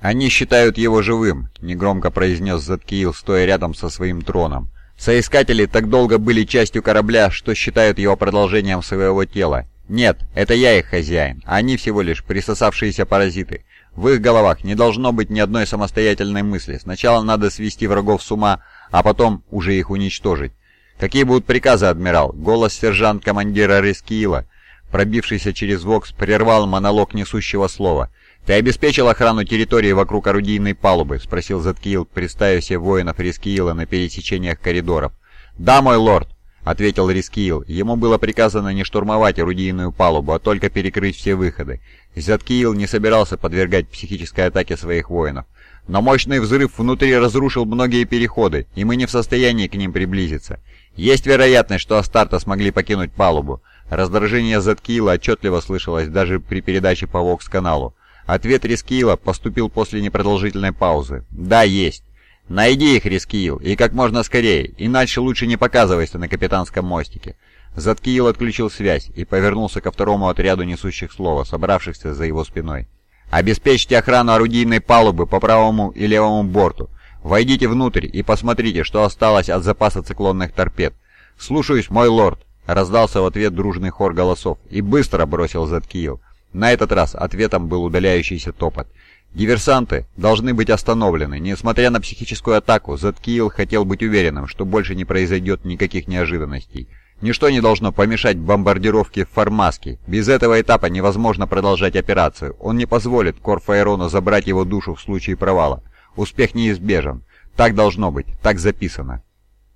«Они считают его живым», — негромко произнес Заткиил, стоя рядом со своим троном. «Соискатели так долго были частью корабля, что считают его продолжением своего тела. Нет, это я их хозяин, а они всего лишь присосавшиеся паразиты. В их головах не должно быть ни одной самостоятельной мысли. Сначала надо свести врагов с ума, а потом уже их уничтожить. Какие будут приказы, адмирал? Голос сержант-командира Рискиила, пробившийся через вокс, прервал монолог несущего слова. «Ты обеспечил охрану территории вокруг орудийной палубы?» — спросил Заткиил, представив себе воинов Рискиила на пересечениях коридоров. «Да, мой лорд», — ответил Рискиил. Ему было приказано не штурмовать орудийную палубу, а только перекрыть все выходы. Заткиил не собирался подвергать психической атаке своих воинов. Но мощный взрыв внутри разрушил многие переходы, и мы не в состоянии к ним приблизиться. Есть вероятность, что Астарта смогли покинуть палубу. Раздражение Заткиила отчетливо слышалось даже при передаче по Вокс-каналу. Ответ Рискиила поступил после непродолжительной паузы. «Да, есть. Найди их, Рискиил, и как можно скорее, иначе лучше не показывайся на капитанском мостике». Заткиил отключил связь и повернулся ко второму отряду несущих слова, собравшихся за его спиной. «Обеспечьте охрану орудийной палубы по правому и левому борту. Войдите внутрь и посмотрите, что осталось от запаса циклонных торпед. Слушаюсь, мой лорд!» Раздался в ответ дружный хор голосов и быстро бросил Заткиил. На этот раз ответом был удаляющийся топот. Диверсанты должны быть остановлены. Несмотря на психическую атаку, Заткиил хотел быть уверенным, что больше не произойдет никаких неожиданностей. Ничто не должно помешать бомбардировке в Формаске. Без этого этапа невозможно продолжать операцию. Он не позволит Корфаэрону забрать его душу в случае провала. Успех неизбежен. Так должно быть, так записано.